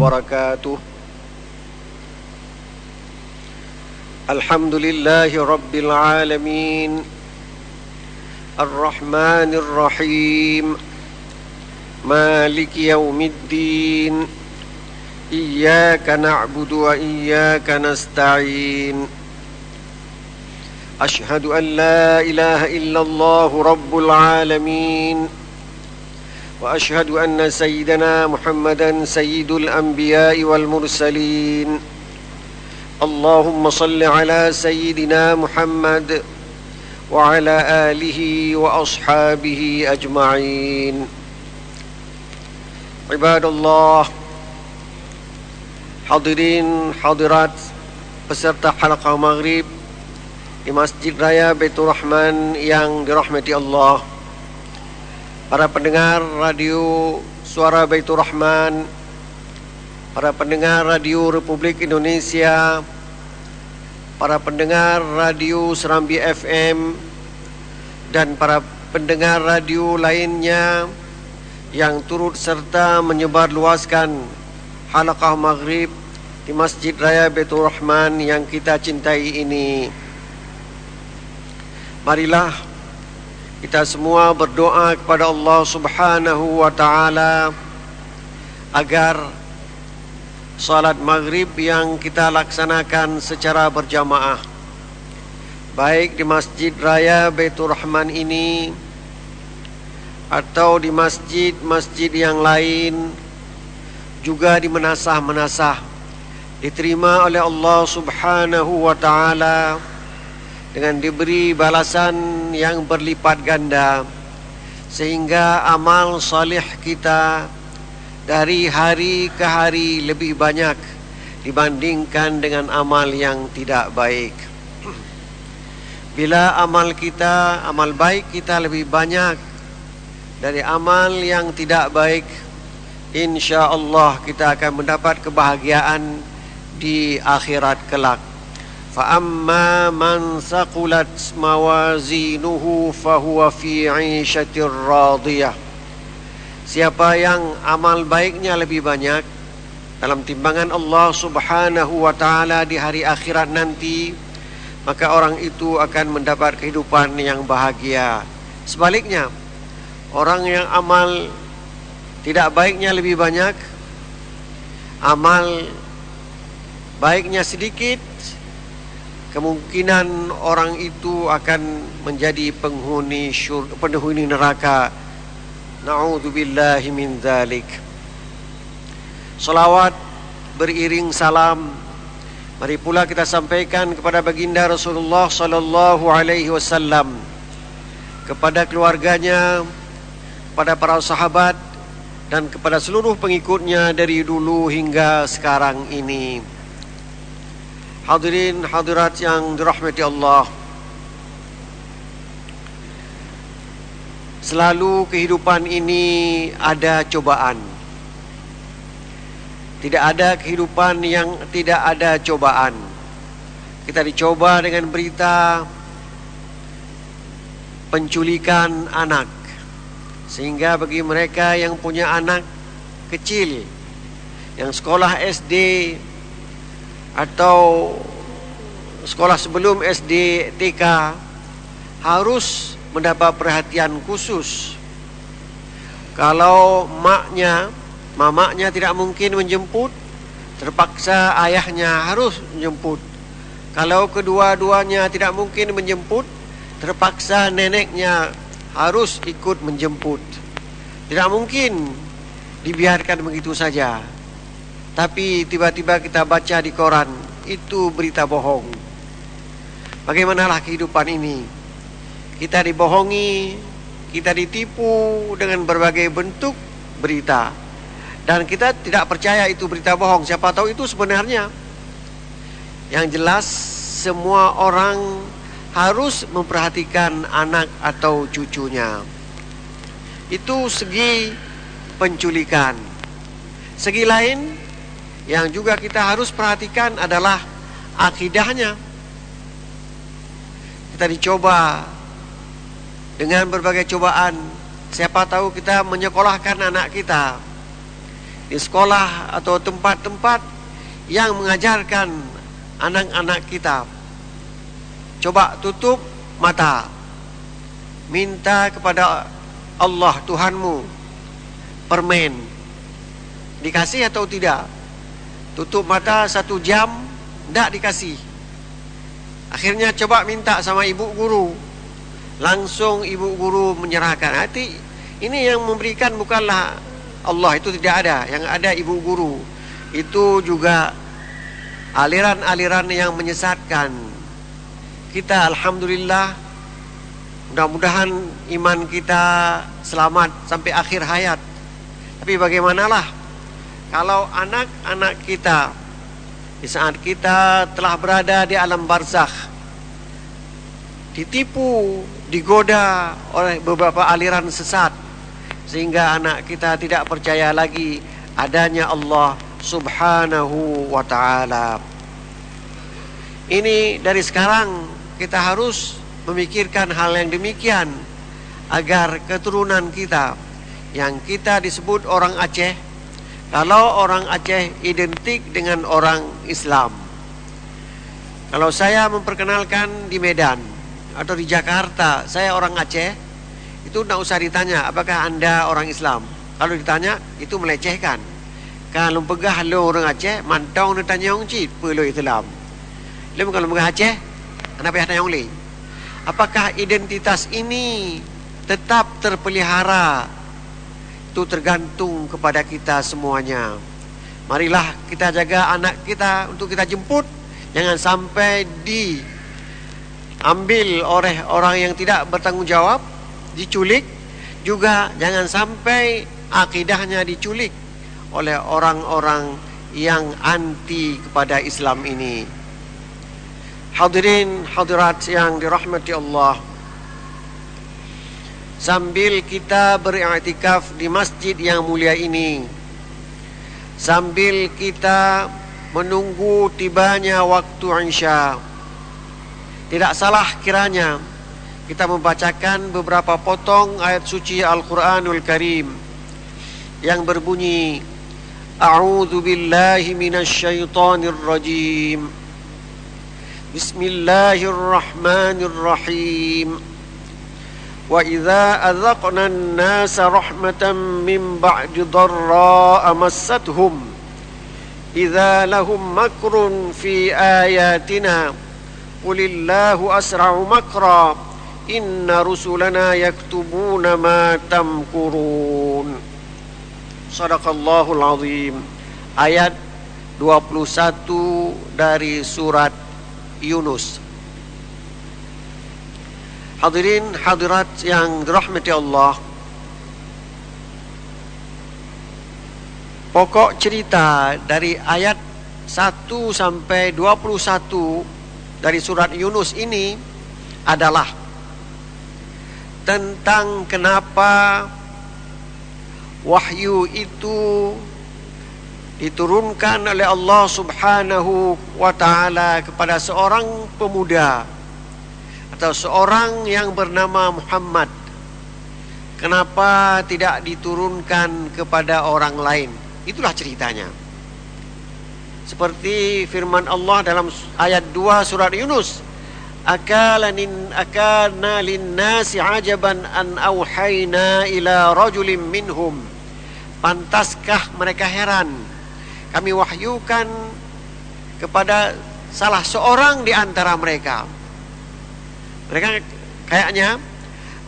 وبركاته. الحمد لله رب العالمين. الرحمن الرحيم. مالك يوم الدين. إياك نعبد وإياك نستعين. أشهد أن لا إله إلا الله رب العالمين. وأشهد أن سيدنا محمدا سيد الأنبياء والمرسلين اللهم صل على سيدنا محمد وعلى آله وأصحابه أجمعين عباد الله Hadirin hadirat peserta halaqah maghrib di Masjid Raya Baitur Rahman yang dirahmati Allah. Para pendengar radio Suara Baitur Rahman, para pendengar radio Republik Indonesia, para pendengar radio Serambi FM dan para pendengar radio lainnya yang turut serta menyebarluaskan halaqah maghrib di Masjid Raya Betul Rahman yang kita cintai ini. Marilah kita semua berdoa kepada Allah Subhanahu wa taala agar salat maghrib yang kita laksanakan secara berjamaah baik di Masjid Raya Baitur Rahman ini atau di masjid-masjid yang lain juga dimenasah-menasah diterima oleh Allah Subhanahu wa taala dengan diberi balasan yang berlipat ganda sehingga amal salih kita dari hari ke hari lebih banyak dibandingkan dengan amal yang tidak baik. Bila amal kita, amal baik kita lebih banyak dari amal yang tidak baik, insya Allah kita akan mendapat kebahagiaan di akhirat kelak. Amma man saqulat mawazinuhu fahuwa fi 'ishatir radiyah. Siapa yang amal baiknya lebih banyak dalam timbangan Allah Subhanahu wa taala di hari akhirat nanti, maka orang itu akan mendapat kehidupan yang bahagia. Sebaliknya, orang yang amal tidak baiknya lebih banyak amal baiknya sedikit kemungkinan orang itu akan menjadi penghuni syur, penghuni neraka. Naudzubillahi min dzalik. Salawat beriring salam. Mari pula kita sampaikan kepada baginda Rasulullah sallallahu alaihi wasallam kepada keluarganya pada para sahabat dan kepada seluruh pengikutnya dari dulu hingga sekarang ini. Hadirin hadirat yang dirahmati Allah. Selalu kehidupan ini ada cobaan. Tidak ada kehidupan yang tidak ada cobaan. Kita dicoba dengan berita penculikan anak Sehingga bagi mereka yang punya anak kecil yang sekolah SD atau sekolah sebelum SD TK harus mendapat perhatian khusus. Kalau maknya, mamaknya tidak mungkin menjemput, terpaksa ayahnya harus menjemput. Kalau kedua-duanya tidak mungkin menjemput, terpaksa neneknya harus ikut menjemput. Tidak mungkin dibiarkan begitu saja. Tapi tiba-tiba kita baca di koran, itu berita bohong. Bagaimanalah kehidupan ini? Kita dibohongi, kita ditipu dengan berbagai bentuk berita. Dan kita tidak percaya itu berita bohong. Siapa tahu itu sebenarnya. Yang jelas semua orang harus memperhatikan anak atau cucunya. Itu segi penculikan. Segi lain yang juga kita harus perhatikan adalah akidahnya. Kita dicoba dengan berbagai cobaan. Siapa tahu kita menyekolahkan anak kita. di sekolah atau tempat-tempat yang mengajarkan anak-anak kita. Coba tutup mata. Minta kepada Allah Tuhanmu permen. Dikasih atau tidak? Tutup mata satu jam, tidak dikasih. Akhirnya coba minta sama ibu guru. Langsung ibu guru menyerahkan. Hati ini yang memberikan bukanlah Allah itu tidak ada yang ada ibu guru itu juga aliran-aliran yang menyesatkan kita alhamdulillah mudah-mudahan iman kita selamat sampai akhir hayat tapi bagaimanalah kalau anak-anak kita di saat kita telah berada di alam barzakh ditipu, digoda oleh beberapa aliran sesat sehingga anak kita tidak percaya lagi adanya Allah Subhanahu wa taala. Ini dari sekarang kita harus memikirkan hal yang demikian agar keturunan kita yang kita disebut orang Aceh kalau orang Aceh identik dengan orang Islam. Kalau saya memperkenalkan di Medan atau di Jakarta, saya orang Aceh, itu tidak usah ditanya apakah anda orang Islam. Kalau ditanya itu melecehkan. Kalau pegah lo orang Aceh, mantau nak tanya orang cik, perlu Islam. Lalu kalau pegah Aceh, kenapa tanya orang lain? Apakah identitas ini tetap terpelihara? Itu tergantung kepada kita semuanya. Marilah kita jaga anak kita untuk kita jemput. Jangan sampai diambil oleh orang yang tidak bertanggung jawab diculik juga jangan sampai akidahnya diculik oleh orang-orang yang anti kepada Islam ini. Hadirin hadirat yang dirahmati Allah. Sambil kita beriktikaf di masjid yang mulia ini, sambil kita menunggu tibanya waktu Isya, tidak salah kiranya kita membacakan beberapa potong ayat suci Al-Quranul Karim yang berbunyi A'udzu billahi minasyaitonir rajim. Bismillahirrahmanirrahim Wa idza adzaqna an-nasa rahmatan min ba'di dharra'a massathum idza lahum makrun fi ayatina Qulillahu asra'u makra Inna rusulana yaktubuna ma tamkurun. Sadaqallahul azim. Ayat 21 dari surat Yunus Hadirin hadirat yang dirahmati Allah. Pokok cerita dari ayat 1 sampai 21 dari surat Yunus ini adalah tentang kenapa wahyu itu diturunkan oleh Allah Subhanahu wa taala kepada seorang pemuda atau seorang yang bernama Muhammad. Kenapa tidak diturunkan kepada orang lain? Itulah ceritanya. Seperti firman Allah dalam ayat 2 surat Yunus akalanin akana linnasi ajaban an auhayna ila rajulin minhum pantaskah mereka heran kami wahyukan kepada salah seorang di antara mereka mereka kayaknya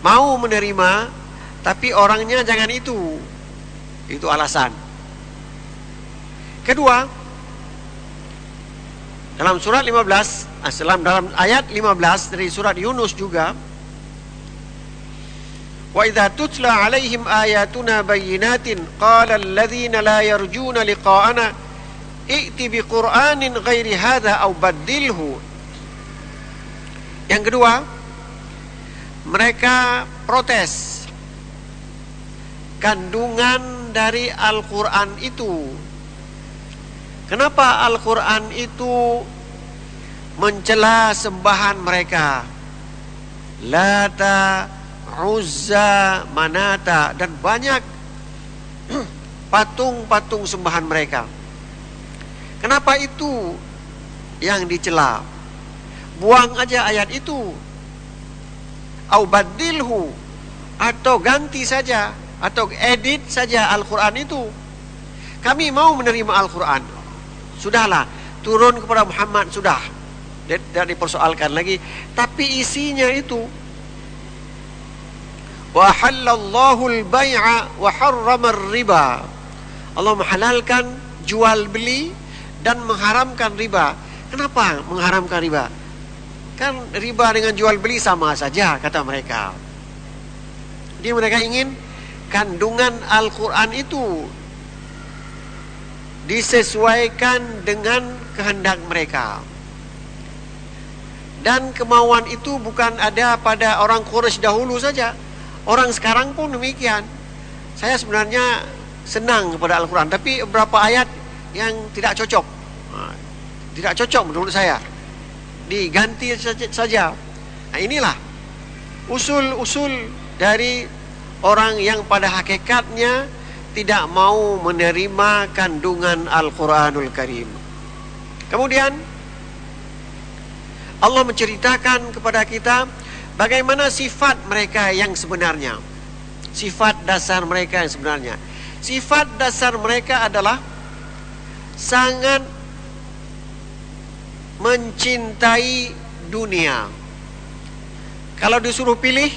mau menerima tapi orangnya jangan itu. Itu alasan. Kedua dalam surat 15 Aslam dalam ayat 15 dari surat Yunus juga idza tutla alaihim ayatuna bayyinatin qala alladhina la yarjuna liqa'ana i'ti biqur'anin ghairi hadha aw baddilhu Yang kedua mereka protes kandungan dari Al-Qur'an itu Kenapa Al-Qur'an itu mencela sembahan mereka Lata, Uzza, Manata dan banyak patung-patung sembahan mereka. Kenapa itu yang dicela? Buang aja ayat itu. Au badilhu atau ganti saja atau edit saja Al-Qur'an itu. Kami mau menerima Al-Qur'an. Sudahlah, turun kepada Muhammad sudah. Tidak dipersoalkan lagi, tapi isinya itu wa halallahu al-bai'a wa harrama riba Allah menghalalkan jual beli dan mengharamkan riba. Kenapa mengharamkan riba? Kan riba dengan jual beli sama saja kata mereka. Jadi mereka ingin kandungan Al-Quran itu disesuaikan dengan kehendak mereka. Dan kemauan itu bukan ada pada orang Quraisy dahulu saja. Orang sekarang pun demikian. Saya sebenarnya senang kepada Al-Quran tapi beberapa ayat yang tidak cocok tidak cocok menurut saya diganti saja nah, inilah usul-usul dari orang yang pada hakikatnya tidak mau menerima kandungan Al-Quranul Karim. Kemudian Allah menceritakan kepada kita bagaimana sifat mereka yang sebenarnya. Sifat dasar mereka yang sebenarnya. Sifat dasar mereka adalah sangat mencintai dunia. Kalau disuruh pilih,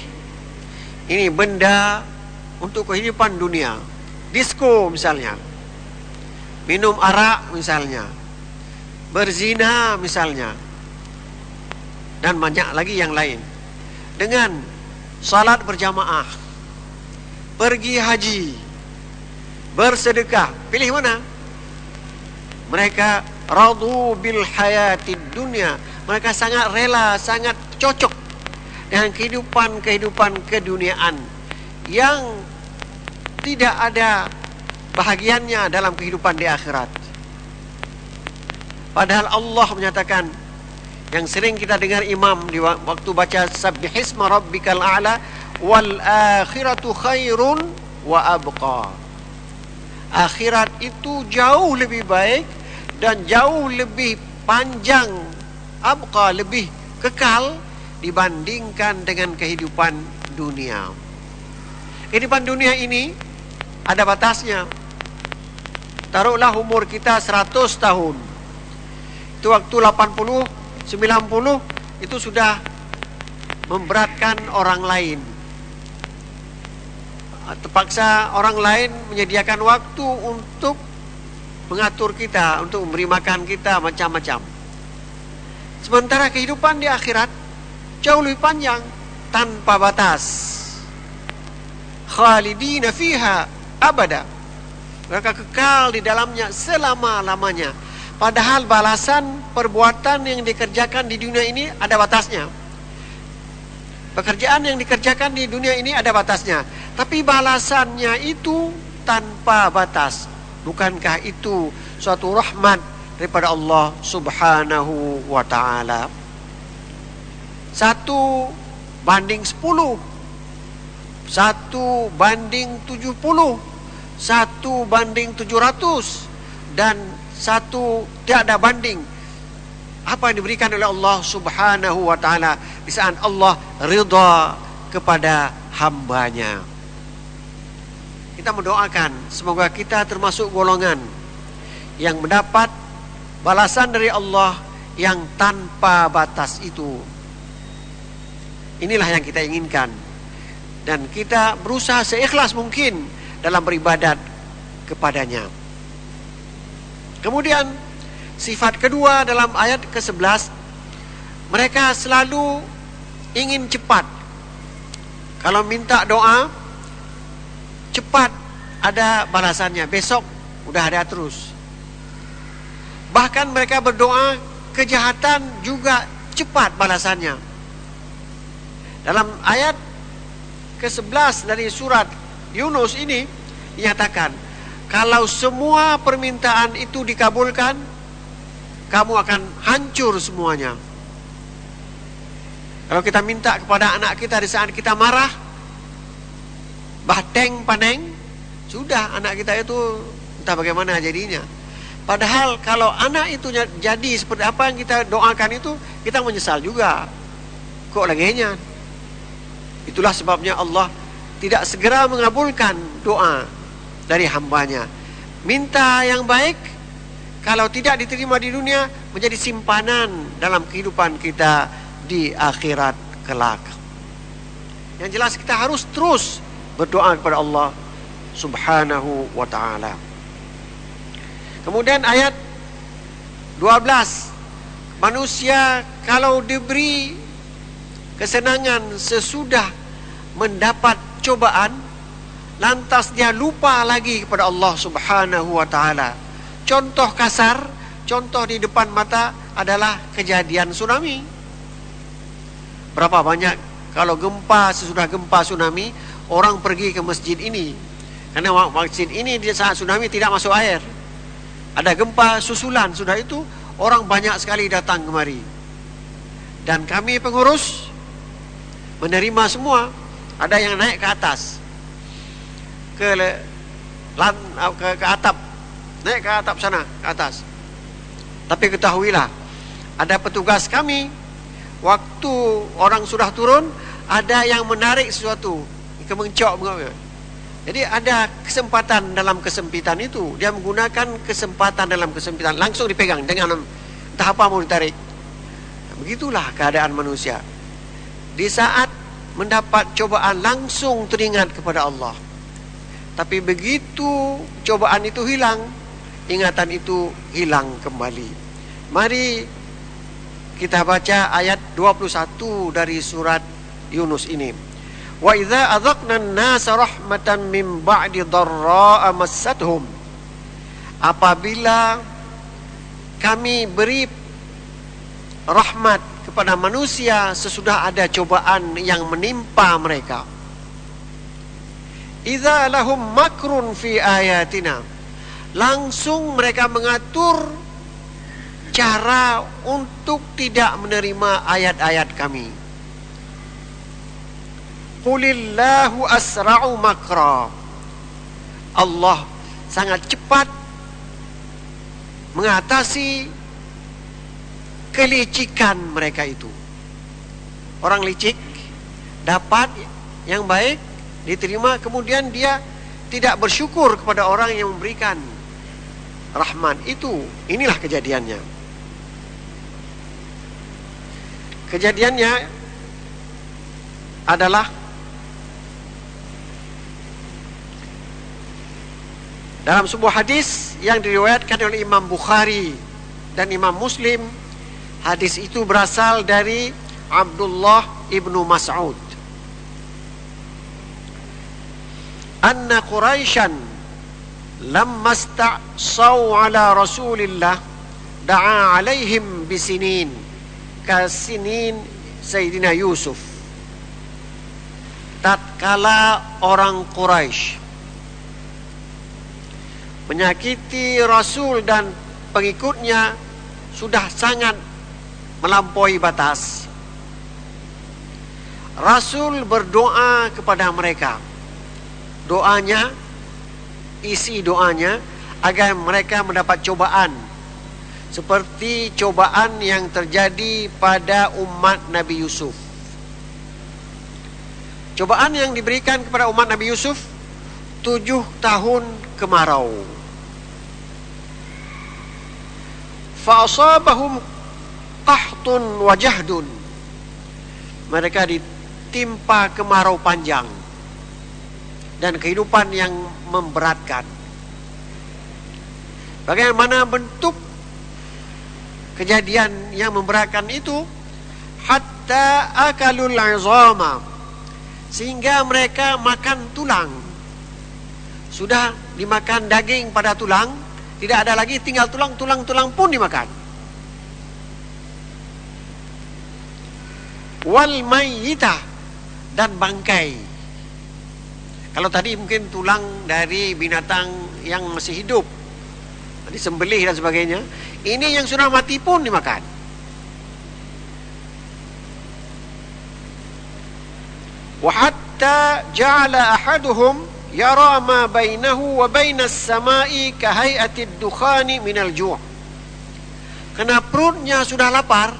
ini benda untuk kehidupan dunia. Disko misalnya. Minum arak misalnya. Berzina misalnya. Dan banyak lagi yang lain. Dengan salat berjamaah. Pergi haji bersedekah pilih mana mereka radu bil hayatid dunia. Mereka sangat rela sangat cocok dengan kehidupan-kehidupan keduniaan yang tidak ada bahagiannya dalam kehidupan di akhirat. Padahal Allah menyatakan yang sering kita dengar imam di waktu baca sabbihisma rabbikal a'la wal akhiratu khairun wa abqa. Akhirat itu jauh lebih baik dan jauh lebih panjang abqa lebih kekal dibandingkan dengan kehidupan dunia. Kehidupan dunia ini ada batasnya. Taruhlah umur kita 100 tahun. Itu waktu 80 90 itu sudah memberatkan orang lain. Terpaksa orang lain menyediakan waktu untuk mengatur kita, untuk memberi makan kita macam-macam. Sementara kehidupan di akhirat jauh lebih panjang tanpa batas. Khalidina fiha abada. Mereka kekal di dalamnya selama-lamanya. Padahal balasan perbuatan yang dikerjakan di dunia ini ada batasnya. Pekerjaan yang dikerjakan di dunia ini ada batasnya. Tapi balasannya itu tanpa batas. Bukankah itu suatu rahmat daripada Allah subhanahu wa ta'ala? Satu banding sepuluh. Satu banding tujuh puluh. Satu banding tujuh ratus. Dan satu tiada banding apa yang diberikan oleh Allah Subhanahu wa taala di saat Allah ridha kepada hambanya. Kita mendoakan semoga kita termasuk golongan yang mendapat balasan dari Allah yang tanpa batas itu. Inilah yang kita inginkan. Dan kita berusaha seikhlas mungkin dalam beribadat kepadanya. Kemudian Sifat kedua dalam ayat ke-11 Mereka selalu ingin cepat Kalau minta doa Cepat. Ada balasannya. Besok udah ada terus. Bahkan mereka berdoa Kejahatan juga cepat balasannya. Dalam ayat ke-11 dari surat Yunus ini Dinyatakan Kalau semua permintaan itu dikabulkan kamu akan hancur semuanya. Kalau kita minta kepada anak kita di saat kita marah, bahteng paneng, sudah anak kita itu entah bagaimana jadinya. Padahal kalau anak itu jadi seperti apa yang kita doakan itu, kita menyesal juga. Kok lagi Itulah sebabnya Allah tidak segera mengabulkan doa dari hambanya. Minta yang baik, kalau tidak diterima di dunia, menjadi simpanan dalam kehidupan kita di akhirat kelak. Yang jelas kita harus terus berdoa kepada Allah Subhanahu wa taala. Kemudian ayat 12 Manusia kalau diberi kesenangan sesudah mendapat cobaan lantas dia lupa lagi kepada Allah Subhanahu wa taala. Contoh kasar, contoh di depan mata adalah kejadian tsunami. Berapa banyak kalau gempa sesudah gempa tsunami orang pergi ke masjid ini. Karena masjid ini di saat tsunami tidak masuk air. Ada gempa susulan sudah itu orang banyak sekali datang kemari. Dan kami pengurus menerima semua. Ada yang naik ke atas. Ke lan, ke, ke atap. Naik ke atap sana, ke atas. Tapi ketahuilah, ada petugas kami waktu orang sudah turun, ada yang menarik sesuatu, kemencok jadi ada kesempatan dalam kesempitan itu. Dia menggunakan kesempatan dalam kesempitan. Langsung dipegang dengan entah apa mau ditarik. Begitulah keadaan manusia. Di saat mendapat cobaan langsung teringat kepada Allah. Tapi begitu cobaan itu hilang, ingatan itu hilang kembali. Mari kita baca ayat 21 dari surat Yunus ini. Wa idza adzaqna an-nasa rahmatan min ba'di dharra'a massathum. Apabila kami beri rahmat kepada manusia sesudah ada cobaan yang menimpa mereka. Idza lahum makrun fi ayatina. Langsung mereka mengatur cara untuk tidak menerima ayat-ayat kami. Qulillahu asra'u makra. Allah sangat cepat mengatasi kelicikan mereka itu. Orang licik dapat yang baik diterima kemudian dia tidak bersyukur kepada orang yang memberikan rahman itu inilah kejadiannya kejadiannya adalah Dalam sebuah hadis yang diriwayatkan oleh Imam Bukhari dan Imam Muslim, hadis itu berasal dari Abdullah ibnu Mas'ud. Anna Quraisyan lamma sta'saw ala Rasulillah da'a alaihim bisinin kasinin Sayyidina Yusuf. Tatkala orang Quraisy menyakiti Rasul dan pengikutnya sudah sangat melampaui batas. Rasul berdoa kepada mereka. Doanya, isi doanya agar mereka mendapat cobaan seperti cobaan yang terjadi pada umat Nabi Yusuf. Cobaan yang diberikan kepada umat Nabi Yusuf tujuh tahun kemarau. Fa'asabahum qahtun wajahdun. Mereka ditimpa kemarau panjang dan kehidupan yang memberatkan. Bagaimana bentuk kejadian yang memberatkan itu? Hatta akalul azama sehingga mereka makan tulang. Sudah dimakan daging pada tulang, tidak ada lagi tinggal tulang-tulang-tulang pun dimakan. Wal mayyitah dan bangkai. Kalau tadi mungkin tulang dari binatang yang masih hidup. Disembelih dan sebagainya. Ini yang sudah mati pun dimakan. Wa hatta ja'ala ahaduhum yara ma bainahu samai kahayatid dukhani minal Karena perutnya sudah lapar,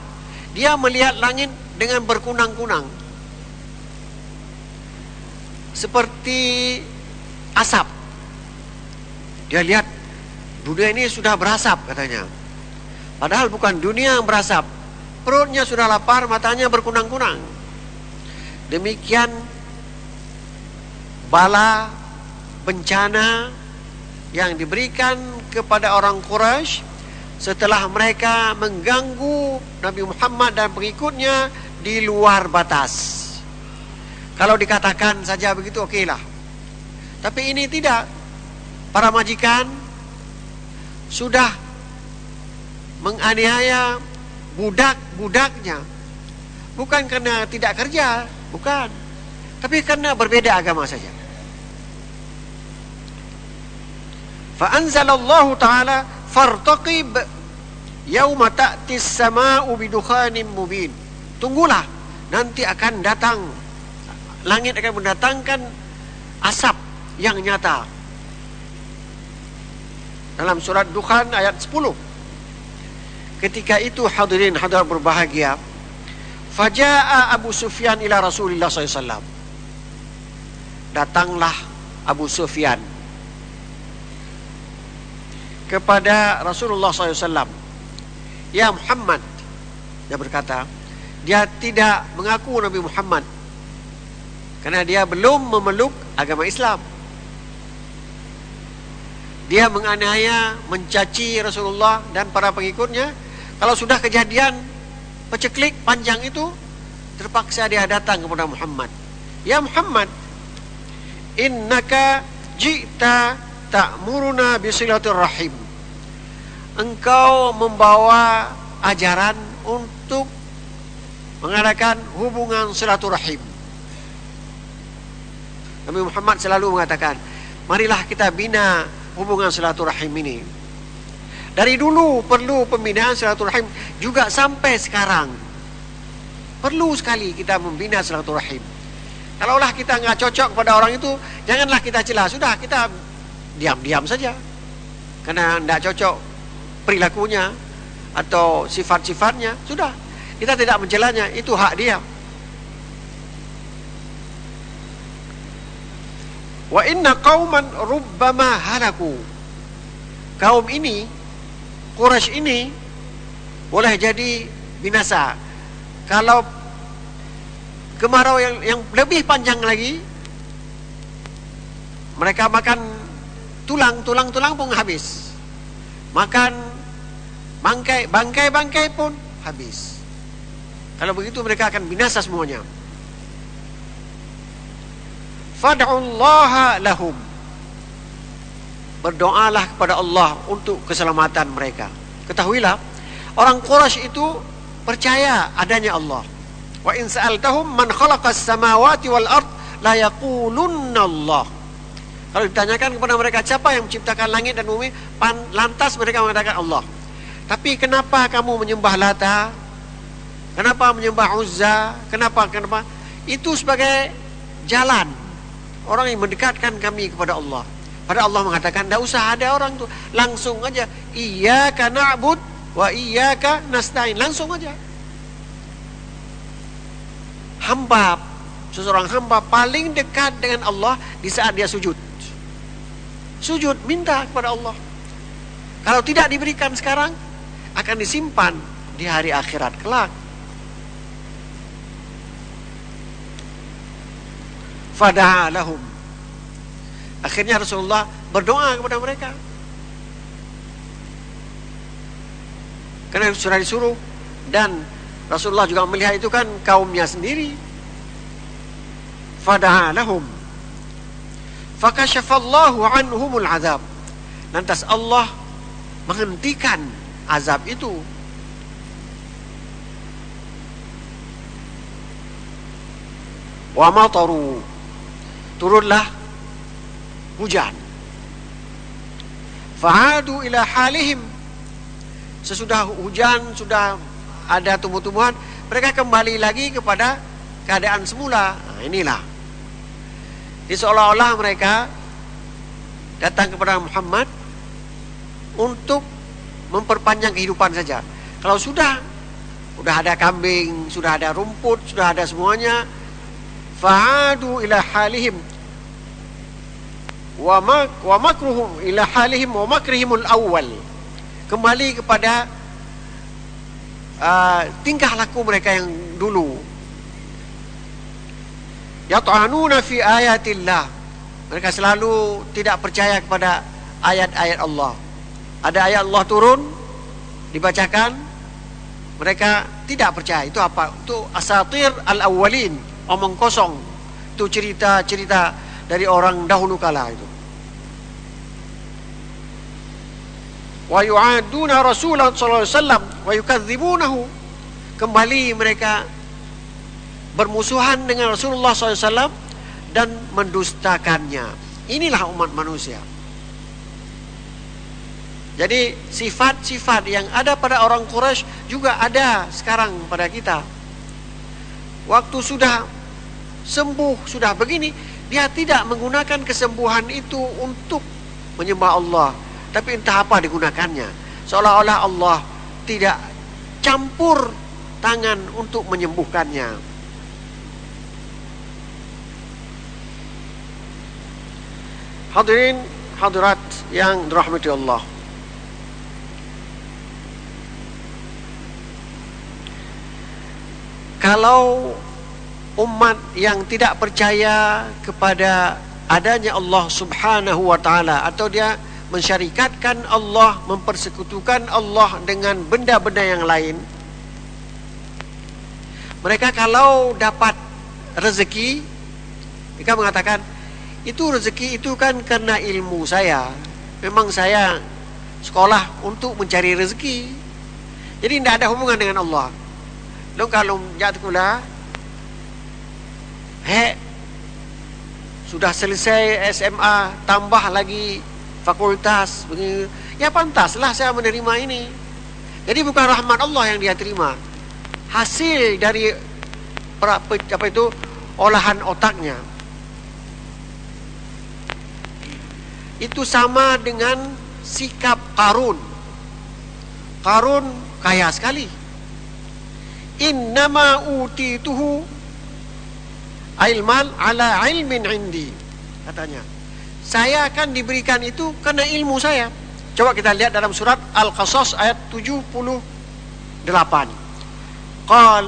dia melihat langit dengan berkunang-kunang. Seperti asap. Dia lihat dunia ini sudah berasap katanya. Padahal bukan dunia yang berasap. Perutnya sudah lapar, matanya berkunang-kunang. Demikian bala bencana yang diberikan kepada orang Quraisy setelah mereka mengganggu Nabi Muhammad dan pengikutnya di luar batas. Kalau dikatakan saja begitu okeylah. Tapi ini tidak. Para majikan sudah menganiaya budak-budaknya. Bukan karena tidak kerja, bukan. Tapi karena berbeda agama saja. Fa anzalallahu ta'ala fartaqib yauma ta'ti as-sama'u bidukhanin mubin. Tunggulah nanti akan datang langit akan mendatangkan asap yang nyata. Dalam surat Dukhan ayat 10. Ketika itu hadirin hadirat berbahagia, faja'a Abu Sufyan ila Rasulullah SAW. Datanglah Abu Sufyan kepada Rasulullah SAW. Ya Muhammad, dia berkata, dia tidak mengaku Nabi Muhammad karena dia belum memeluk agama Islam. Dia menganiaya, mencaci Rasulullah dan para pengikutnya. Kalau sudah kejadian peceklik panjang itu, terpaksa dia datang kepada Muhammad. Ya Muhammad, innaka ji'ta ta'muruna bisilatul rahim. Engkau membawa ajaran untuk mengadakan hubungan silaturahim. Nabi Muhammad selalu mengatakan, marilah kita bina hubungan silaturahim ini. Dari dulu perlu pembinaan silaturahim juga sampai sekarang. Perlu sekali kita membina silaturahim. Kalaulah kita nggak cocok pada orang itu, janganlah kita celah. Sudah kita diam-diam saja. Karena tidak cocok perilakunya atau sifat-sifatnya sudah. Kita tidak mencelanya itu hak dia. Wa inna qauman rubbama halaku. Kaum ini Quraisy ini boleh jadi binasa. Kalau kemarau yang yang lebih panjang lagi mereka makan tulang, tulang, tulang pun habis. Makan bangkai, bangkai, bangkai pun habis. Kalau begitu mereka akan binasa semuanya. Fad'ullaha lahum. Berdoalah kepada Allah untuk keselamatan mereka. Ketahuilah, orang Quraisy itu percaya adanya Allah. Wa in sa'altahum man khalaqas samawati wal ard la yaqulunna Allah. Kalau ditanyakan kepada mereka siapa yang menciptakan langit dan bumi, pan, lantas mereka mengatakan Allah. Tapi kenapa kamu menyembah Lata? Kenapa menyembah Uzza? Kenapa? Kenapa? Itu sebagai jalan orang yang mendekatkan kami kepada Allah. Pada Allah mengatakan, tidak usah ada orang tu, langsung aja. Iya karena na'bud wa iya nasta'in. Langsung aja. Hamba, seseorang hamba paling dekat dengan Allah di saat dia sujud sujud minta kepada Allah. Kalau tidak diberikan sekarang akan disimpan di hari akhirat kelak. Fada'a lahum. Akhirnya Rasulullah berdoa kepada mereka. Karena sudah disuruh dan Rasulullah juga melihat itu kan kaumnya sendiri. Fada'a lahum fakashafallahu anhumul azab. Lantas Allah menghentikan azab itu. Wa mataru. Turunlah hujan. Fa'adu ila halihim. Sesudah hujan sudah ada tumbuh-tumbuhan mereka kembali lagi kepada keadaan semula. Nah, inilah jadi seolah-olah mereka datang kepada Muhammad untuk memperpanjang kehidupan saja. Kalau sudah sudah ada kambing, sudah ada rumput, sudah ada semuanya, fa'adu ila halihim wa mak wa makruhum ila halihim wa makrihimul awal. Kembali kepada uh, tingkah laku mereka yang dulu. Yat'anuna fi ayatillah. Mereka selalu tidak percaya kepada ayat-ayat Allah. Ada ayat Allah turun dibacakan mereka tidak percaya. Itu apa? Itu asatir al awwalin omong kosong. Itu cerita-cerita dari orang dahulu kala itu. Wa yu'aduna rasulullah sallallahu alaihi wasallam wa yukadzibunahu. Kembali mereka bermusuhan dengan Rasulullah SAW dan mendustakannya inilah umat manusia jadi sifat-sifat yang ada pada orang Quraisy juga ada sekarang pada kita. Waktu sudah sembuh, sudah begini, dia tidak menggunakan kesembuhan itu untuk menyembah Allah, tapi entah apa digunakannya. Seolah-olah Allah tidak campur tangan untuk menyembuhkannya. Hadirin hadirat yang dirahmati Allah. kalau umat yang tidak percaya kepada adanya Allah Subhanahu wa taala atau dia mensyarikatkan Allah, mempersekutukan Allah dengan benda-benda yang lain. Mereka kalau dapat rezeki mereka mengatakan itu rezeki itu kan karena ilmu saya. Memang saya sekolah untuk mencari rezeki. Jadi tidak ada hubungan dengan Allah. Lo kalau jatuh kula He Sudah selesai SMA Tambah lagi fakultas begini. Ya pantaslah saya menerima ini Jadi bukan rahmat Allah yang dia terima Hasil dari apa itu olahan otaknya itu sama dengan sikap Karun Karun kaya sekali. Innama utituhu ilmal ala ilmin indi katanya. Saya akan diberikan itu karena ilmu saya. Coba kita lihat dalam surat al-qasas ayat 78 qal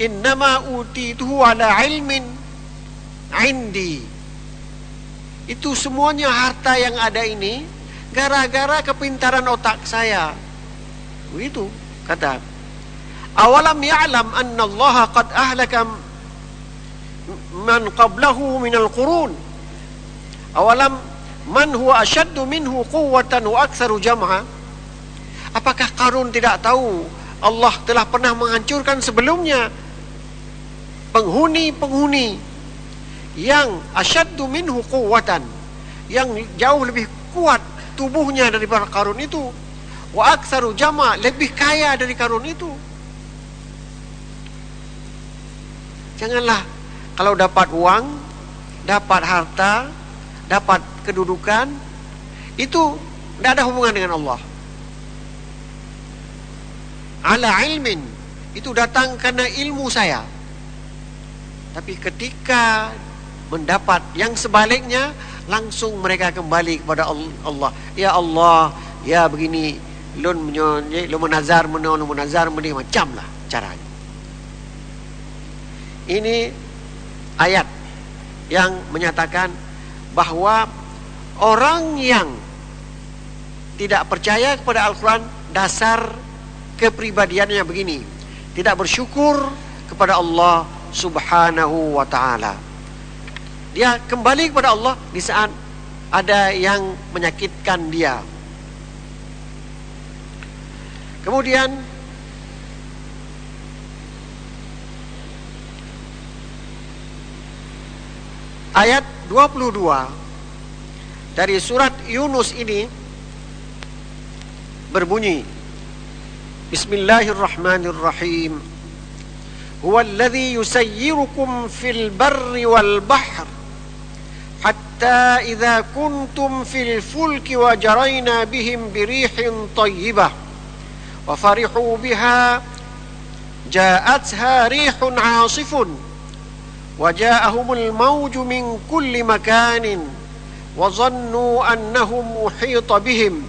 innama utituhu ala ilmin indi itu semuanya harta yang ada ini gara-gara kepintaran otak saya. Begitu kata. Awalam ya'lam anna Allah qad ahlaka man qablahu min al-qurun awalam man huwa ashaddu minhu quwwatan wa aktsaru jam'a? Apakah Qarun tidak tahu Allah telah pernah menghancurkan sebelumnya? Penghuni-penghuni yang asyaddu minhu yang jauh lebih kuat tubuhnya daripada Qarun itu wa aktsaru jama' lebih kaya dari Qarun itu Janganlah kalau dapat uang, dapat harta, dapat kedudukan, itu tidak ada hubungan dengan Allah. Ala ilmin, itu datang karena ilmu saya. Tapi ketika mendapat yang sebaliknya, langsung mereka kembali kepada Allah. Ya Allah, ya begini, lun menyon, lun menazar, menon, menazar, menon, macam lah caranya. Ini ayat yang menyatakan bahwa orang yang tidak percaya kepada Al-Quran dasar kepribadiannya begini tidak bersyukur kepada Allah subhanahu wa ta'ala dia kembali kepada Allah di saat ada yang menyakitkan dia. Kemudian ayat 22 dari surat Yunus ini berbunyi Bismillahirrahmanirrahim. Huwa alladhi yusayyirukum fil barri wal bahr hatta hatta idza kuntum fil fulki wa jarayna bihim birihin tayyibah wa farihu biha ja'atha rihun 'asifun wa ja'ahumul mawju min kulli makanin wa dhannu annahum uhita bihim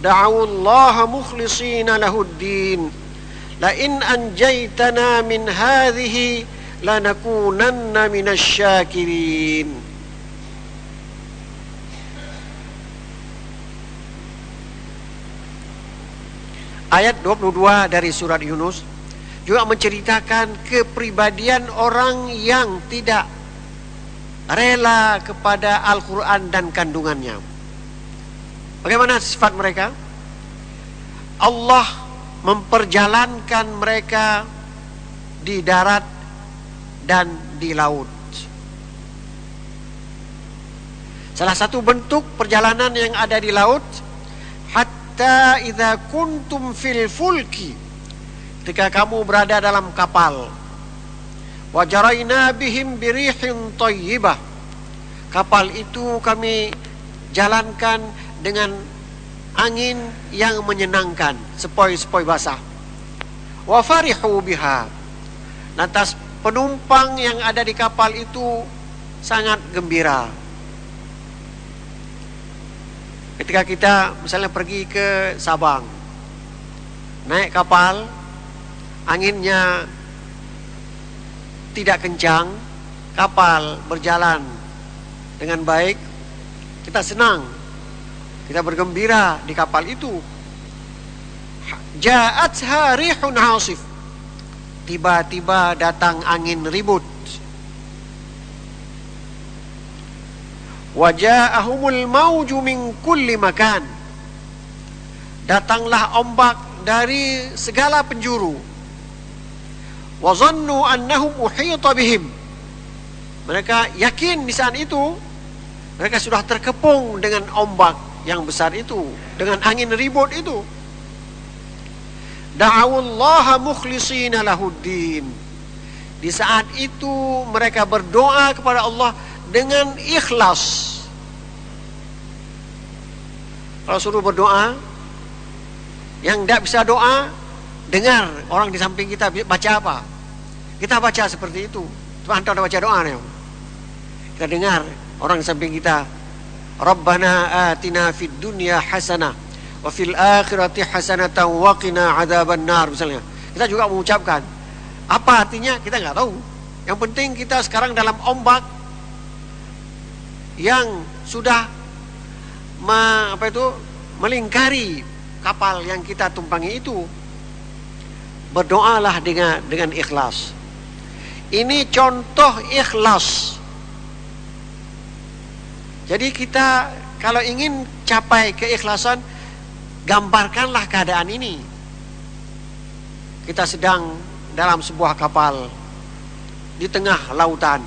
da'u Allah mukhlishina lahu ad-din la in Ayat 22 dari surat Yunus juga menceritakan kepribadian orang yang tidak rela kepada Al-Quran dan kandungannya. Bagaimana sifat mereka? Allah memperjalankan mereka di darat dan di laut. Salah satu bentuk perjalanan yang ada di laut hatta idza kuntum fil fulki. Ketika kamu berada dalam kapal. Wajaraina bihim birihin tayyibah. Kapal itu kami jalankan dengan angin yang menyenangkan sepoi-sepoi basah. Wa farihu biha. Lantas penumpang yang ada di kapal itu sangat gembira ketika kita misalnya pergi ke Sabang naik kapal anginnya tidak kencang kapal berjalan dengan baik kita senang. Kita bergembira di kapal itu. Ja'at harihun hasif tiba-tiba datang angin ribut Waja'ahumul mauju min kulli makan. Datanglah ombak dari segala penjuru. Wa annahum uhita bihim. Mereka yakin di saat itu mereka sudah terkepung dengan ombak yang besar itu, dengan angin ribut itu. Da'awullaha mukhlishina lahuddin. Di saat itu mereka berdoa kepada Allah dengan ikhlas. Kalau suruh berdoa, yang tidak bisa doa, dengar orang di samping kita baca apa. Kita baca seperti itu. Tuhan tahu baca doa nih. Kita dengar orang di samping kita. Rabbana atina fid dunya hasanah wa fil akhirati hasanatan wa qina adzaban nar misalnya. Kita juga mengucapkan apa artinya kita nggak tahu. Yang penting kita sekarang dalam ombak yang sudah ma, apa itu melingkari kapal yang kita tumpangi itu. Berdoalah dengan dengan ikhlas. Ini contoh ikhlas. Jadi kita kalau ingin capai keikhlasan gambarkanlah keadaan ini. Kita sedang dalam sebuah kapal di tengah lautan.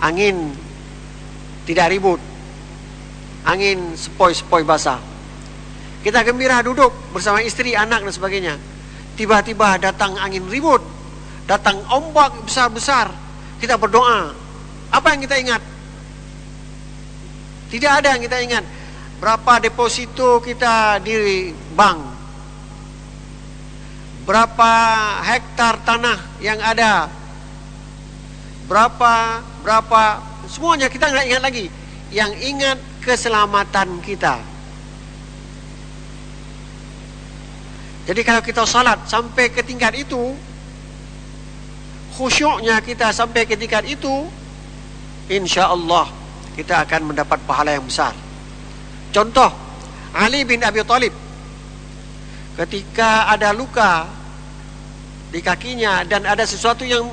Angin tidak ribut. Angin sepoi-sepoi basah. Kita gembira duduk bersama istri, anak dan sebagainya. Tiba-tiba datang angin ribut, datang ombak besar-besar. Kita berdoa. Apa yang kita ingat? Tidak ada yang kita ingat. Berapa deposito kita di bank? Berapa hektar tanah yang ada? Berapa berapa Semuanya kita nggak ingat lagi. Yang ingat keselamatan kita. Jadi kalau kita salat sampai ke tingkat itu, khusyuknya kita sampai ke tingkat itu, insya Allah kita akan mendapat pahala yang besar. Contoh, Ali bin Abi Thalib ketika ada luka di kakinya dan ada sesuatu yang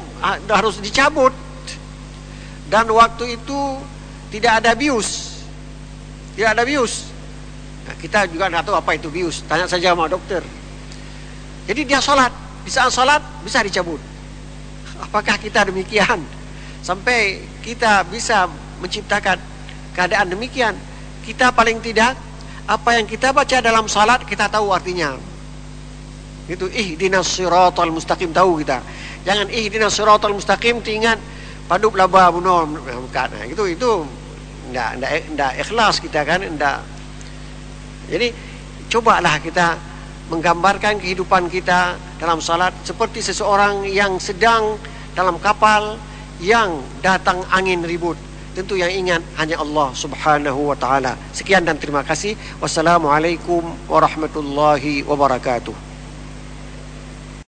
harus dicabut, dan waktu itu tidak ada bius. Tidak ada bius. Nah, kita juga tidak tahu apa itu bius. Tanya saja sama dokter. Jadi dia sholat. Di saat sholat bisa dicabut. Apakah kita demikian? Sampai kita bisa menciptakan keadaan demikian? Kita paling tidak apa yang kita baca dalam salat kita tahu artinya. Itu ihdinas siratal mustaqim. Tahu kita? Jangan ihdinas siratal mustaqim ingat Paduk laba bunuh bukan. Nah, itu itu ndak ndak ndak ikhlas kita kan ndak. Jadi cobalah kita menggambarkan kehidupan kita dalam salat seperti seseorang yang sedang dalam kapal yang datang angin ribut. Tentu yang ingat hanya Allah Subhanahu wa taala. Sekian dan terima kasih. Wassalamualaikum warahmatullahi wabarakatuh